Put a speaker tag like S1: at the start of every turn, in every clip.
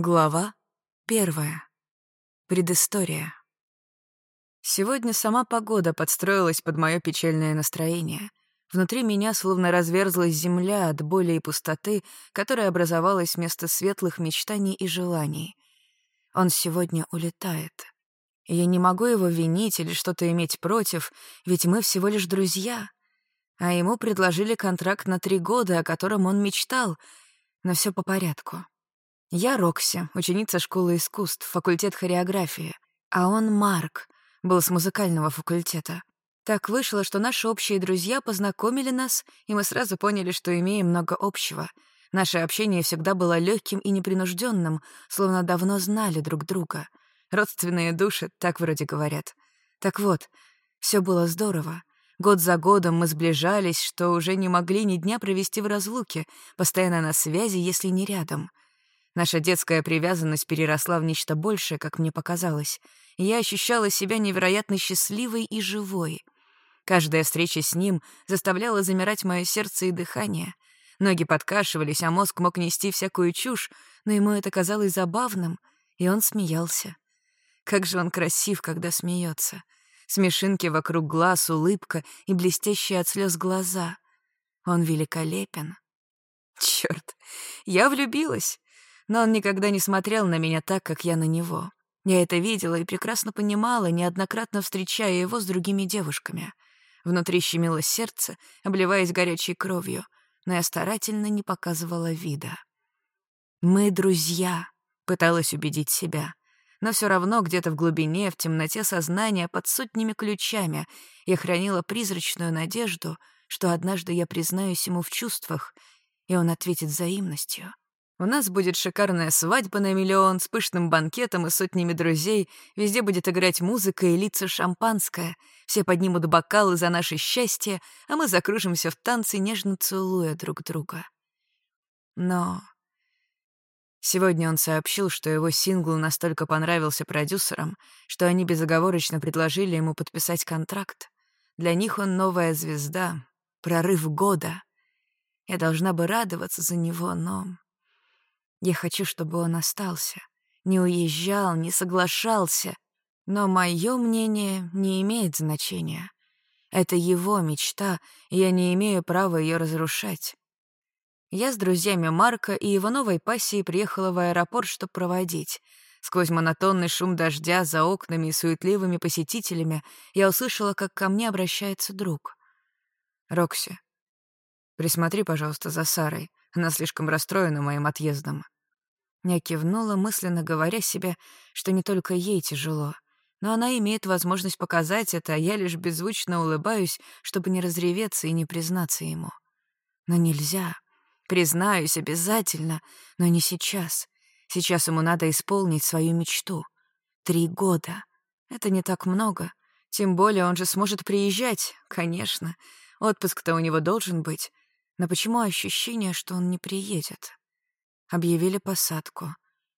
S1: Глава первая. Предыстория. Сегодня сама погода подстроилась под мое печальное настроение. Внутри меня словно разверзлась земля от боли и пустоты, которая образовалась вместо светлых мечтаний и желаний. Он сегодня улетает. Я не могу его винить или что-то иметь против, ведь мы всего лишь друзья. А ему предложили контракт на три года, о котором он мечтал, но все по порядку. Я Рокси, ученица школы искусств, факультет хореографии, а он Марк, был с музыкального факультета. Так вышло, что наши общие друзья познакомили нас, и мы сразу поняли, что имеем много общего. Наше общение всегда было легким и непринужденным, словно давно знали друг друга. Родственные души, так вроде говорят. Так вот, все было здорово. Год за годом мы сближались, что уже не могли ни дня провести в разлуке, постоянно на связи, если не рядом — Наша детская привязанность переросла в нечто большее, как мне показалось, я ощущала себя невероятно счастливой и живой. Каждая встреча с ним заставляла замирать мое сердце и дыхание. Ноги подкашивались, а мозг мог нести всякую чушь, но ему это казалось забавным, и он смеялся. Как же он красив, когда смеется. Смешинки вокруг глаз, улыбка и блестящие от слез глаза. Он великолепен. Черт, я влюбилась но он никогда не смотрел на меня так, как я на него. Я это видела и прекрасно понимала, неоднократно встречая его с другими девушками. Внутри щемило сердце, обливаясь горячей кровью, но я старательно не показывала вида. «Мы друзья», — пыталась убедить себя. Но все равно где-то в глубине, в темноте сознания, под сотнями ключами, я хранила призрачную надежду, что однажды я признаюсь ему в чувствах, и он ответит взаимностью — у нас будет шикарная свадьба на миллион с пышным банкетом и сотнями друзей. Везде будет играть музыка и литься шампанское. Все поднимут бокалы за наше счастье, а мы закружимся в танце, нежно целуя друг друга. Но сегодня он сообщил, что его сингл настолько понравился продюсерам, что они безоговорочно предложили ему подписать контракт. Для них он новая звезда, прорыв года. Я должна бы радоваться за него, но я хочу, чтобы он остался, не уезжал, не соглашался. Но мое мнение не имеет значения. Это его мечта, и я не имею права ее разрушать. Я с друзьями Марка и его новой пассией приехала в аэропорт, чтобы проводить. Сквозь монотонный шум дождя за окнами и суетливыми посетителями я услышала, как ко мне обращается друг. «Рокси, присмотри, пожалуйста, за Сарой. Она слишком расстроена моим отъездом. Я кивнула, мысленно говоря себе, что не только ей тяжело, но она имеет возможность показать это, а я лишь беззвучно улыбаюсь, чтобы не разреветься и не признаться ему. Но нельзя. Признаюсь обязательно, но не сейчас. Сейчас ему надо исполнить свою мечту. Три года. Это не так много. Тем более он же сможет приезжать, конечно. Отпуск-то у него должен быть. Но почему ощущение, что он не приедет? Объявили посадку.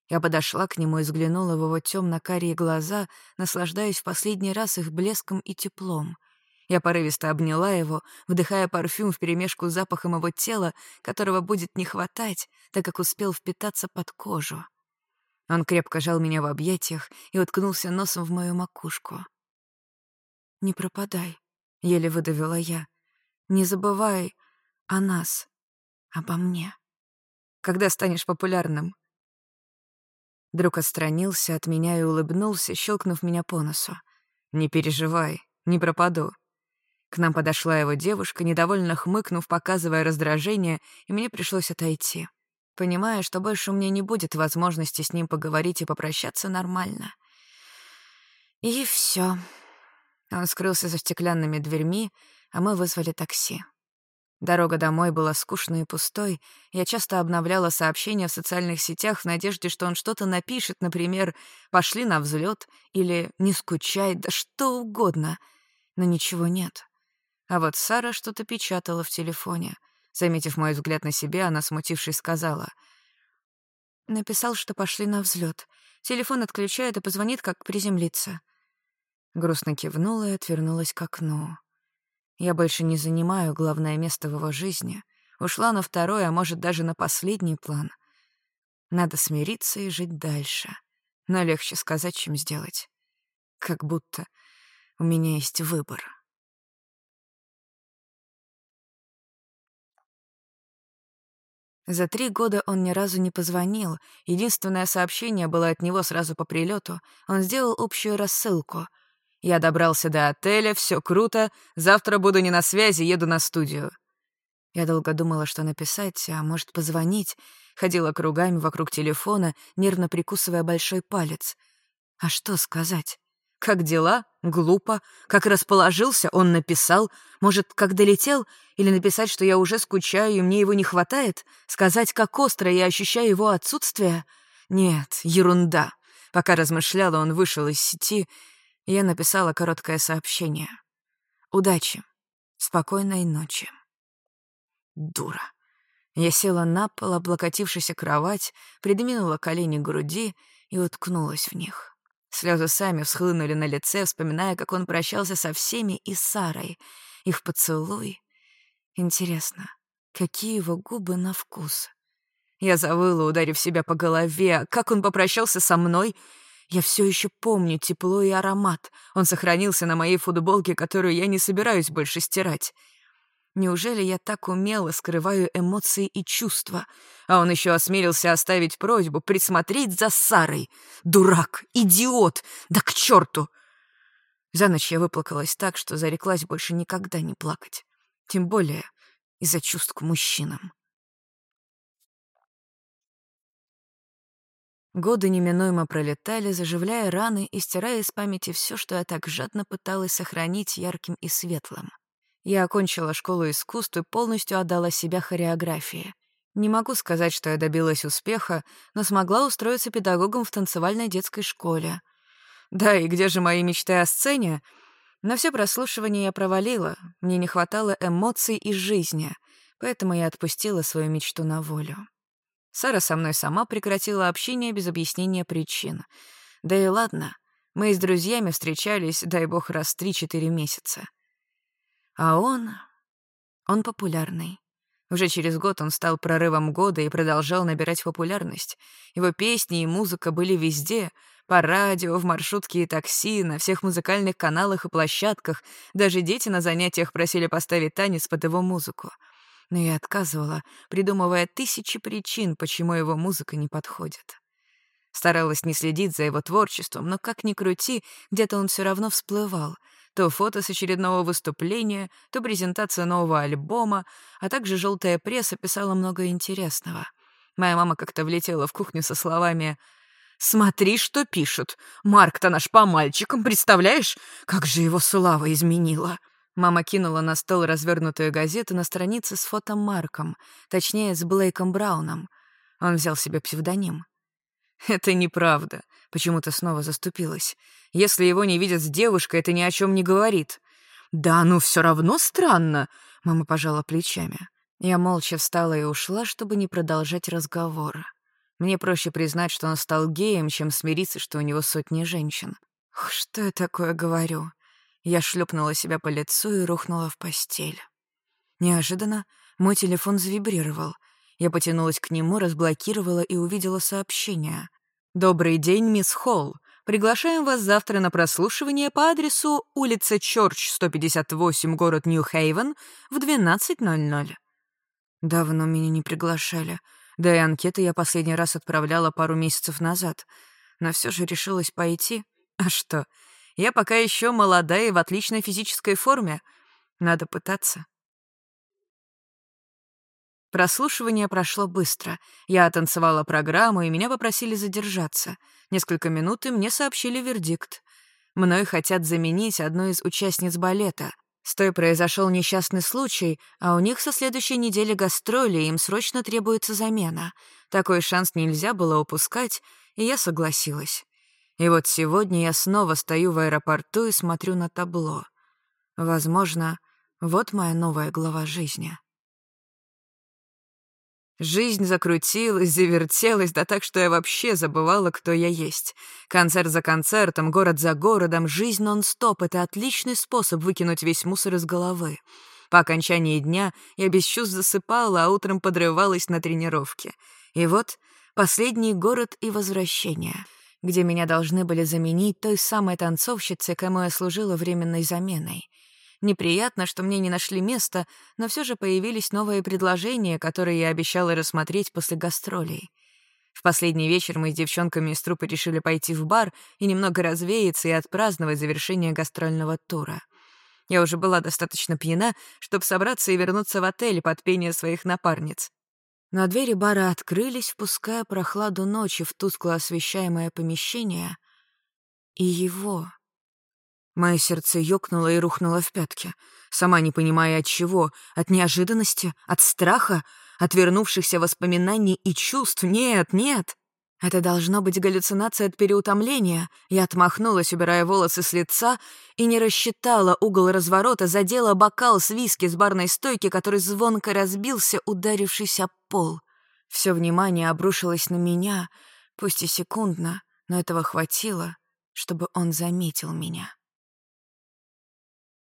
S1: Я подошла к нему и взглянула в его темно-карие глаза, наслаждаясь в последний раз их блеском и теплом. Я порывисто обняла его, вдыхая парфюм вперемешку с запахом его тела, которого будет не хватать, так как успел впитаться под кожу. Он крепко жал меня в объятиях и уткнулся носом в мою макушку. «Не пропадай», — еле выдавила я. «Не забывай о нас, обо мне» когда станешь популярным». Друг отстранился от меня и улыбнулся, щелкнув меня по носу. «Не переживай, не пропаду». К нам подошла его девушка, недовольно хмыкнув, показывая раздражение, и мне пришлось отойти, понимая, что больше у меня не будет возможности с ним поговорить и попрощаться нормально. И все. Он скрылся за стеклянными дверьми, а мы вызвали такси. Дорога домой была скучной и пустой. Я часто обновляла сообщения в социальных сетях в надежде, что он что-то напишет, например, «пошли на взлет или «не скучай», да что угодно. Но ничего нет. А вот Сара что-то печатала в телефоне. Заметив мой взгляд на себя, она, смутившись, сказала. Написал, что пошли на взлет. Телефон отключает и позвонит, как приземлиться. Грустно кивнула и отвернулась к окну. Я больше не занимаю главное место в его жизни. Ушла на второй, а может, даже на последний план. Надо смириться и жить дальше. Но легче сказать, чем сделать. Как будто у меня есть выбор. За три года он ни разу не позвонил. Единственное сообщение было от него сразу по прилету. Он сделал общую рассылку. «Я добрался до отеля, все круто. Завтра буду не на связи, еду на студию». Я долго думала, что написать, а может, позвонить. Ходила кругами вокруг телефона, нервно прикусывая большой палец. А что сказать? Как дела? Глупо. Как расположился, он написал. Может, как долетел? Или написать, что я уже скучаю, и мне его не хватает? Сказать, как остро я ощущаю его отсутствие? Нет, ерунда. Пока размышляла, он вышел из сети, я написала короткое сообщение. «Удачи. Спокойной ночи». Дура. Я села на пол, облокотившись о кровать, придвинула колени к груди и уткнулась в них. Слезы сами всхлынули на лице, вспоминая, как он прощался со всеми и с Сарой. Их поцелуй. Интересно, какие его губы на вкус? Я завыла, ударив себя по голове. Как он попрощался со мной? Я все еще помню тепло и аромат. Он сохранился на моей футболке, которую я не собираюсь больше стирать. Неужели я так умело скрываю эмоции и чувства? А он еще осмелился оставить просьбу присмотреть за Сарой. Дурак, идиот, да к черту! За ночь я выплакалась так, что зареклась больше никогда не плакать. Тем более из-за чувств к мужчинам. Годы неминуемо пролетали, заживляя раны и стирая из памяти все, что я так жадно пыталась сохранить ярким и светлым. Я окончила школу искусств и полностью отдала себя хореографии. Не могу сказать, что я добилась успеха, но смогла устроиться педагогом в танцевальной детской школе. Да, и где же мои мечты о сцене? На все прослушивание я провалила, мне не хватало эмоций и жизни, поэтому я отпустила свою мечту на волю. Сара со мной сама прекратила общение без объяснения причин. Да и ладно, мы с друзьями встречались, дай бог, раз три-четыре месяца. А он... Он популярный. Уже через год он стал прорывом года и продолжал набирать популярность. Его песни и музыка были везде — по радио, в маршрутке и такси, на всех музыкальных каналах и площадках. Даже дети на занятиях просили поставить танец под его музыку. Но я отказывала, придумывая тысячи причин, почему его музыка не подходит. Старалась не следить за его творчеством, но как ни крути, где-то он все равно всплывал — то фото с очередного выступления, то презентация нового альбома, а также желтая пресса писала много интересного. Моя мама как-то влетела в кухню со словами «Смотри, что пишут. Марк-то наш по мальчикам, представляешь? Как же его слава изменила!» Мама кинула на стол развернутую газету на странице с фото Марком, точнее, с Блейком Брауном. Он взял себе псевдоним. «Это неправда», — почему-то снова заступилась. «Если его не видят с девушкой, это ни о чем не говорит». «Да, ну все равно странно», — мама пожала плечами. Я молча встала и ушла, чтобы не продолжать разговор. Мне проще признать, что он стал геем, чем смириться, что у него сотни женщин. Что я такое говорю? Я шлепнула себя по лицу и рухнула в постель. Неожиданно мой телефон завибрировал — я потянулась к нему, разблокировала и увидела сообщение. «Добрый день, мисс Холл. Приглашаем вас завтра на прослушивание по адресу улица Чорч, 158, город Нью-Хейвен, в 12.00». Давно меня не приглашали. Да и анкеты я последний раз отправляла пару месяцев назад. Но все же решилась пойти. А что? Я пока еще молодая и в отличной физической форме. Надо пытаться. Прослушивание прошло быстро. Я танцевала программу, и меня попросили задержаться. Несколько минут, и мне сообщили вердикт. Мной хотят заменить одну из участниц балета. С той произошел несчастный случай, а у них со следующей недели гастроли, им срочно требуется замена. Такой шанс нельзя было упускать, и я согласилась. И вот сегодня я снова стою в аэропорту и смотрю на табло. Возможно, вот моя новая глава жизни. Жизнь закрутилась, завертелась, да так, что я вообще забывала, кто я есть. Концерт за концертом, город за городом, жизнь нон-стоп — это отличный способ выкинуть весь мусор из головы. По окончании дня я без чувств засыпала, а утром подрывалась на тренировке. И вот Последний город и возвращение, где меня должны были заменить той самой танцовщицей, кому я служила временной заменой. Неприятно, что мне не нашли места, но все же появились новые предложения, которые я обещала рассмотреть после гастролей. В последний вечер мы с девчонками из трупа решили пойти в бар и немного развеяться и отпраздновать завершение гастрольного тура. Я уже была достаточно пьяна, чтобы собраться и вернуться в отель под пение своих напарниц. Но двери бара открылись, впуская прохладу ночи в тускло освещаемое помещение. И его... Мое сердце ёкнуло и рухнуло в пятки, сама не понимая от чего, от неожиданности, от страха, от вернувшихся воспоминаний и чувств. Нет, нет. Это должно быть галлюцинация от переутомления. Я отмахнулась, убирая волосы с лица, и не рассчитала угол разворота, задела бокал с виски с барной стойки, который звонко разбился, ударившись о пол. Все внимание обрушилось на меня, пусть и секундно, но этого хватило, чтобы он заметил меня.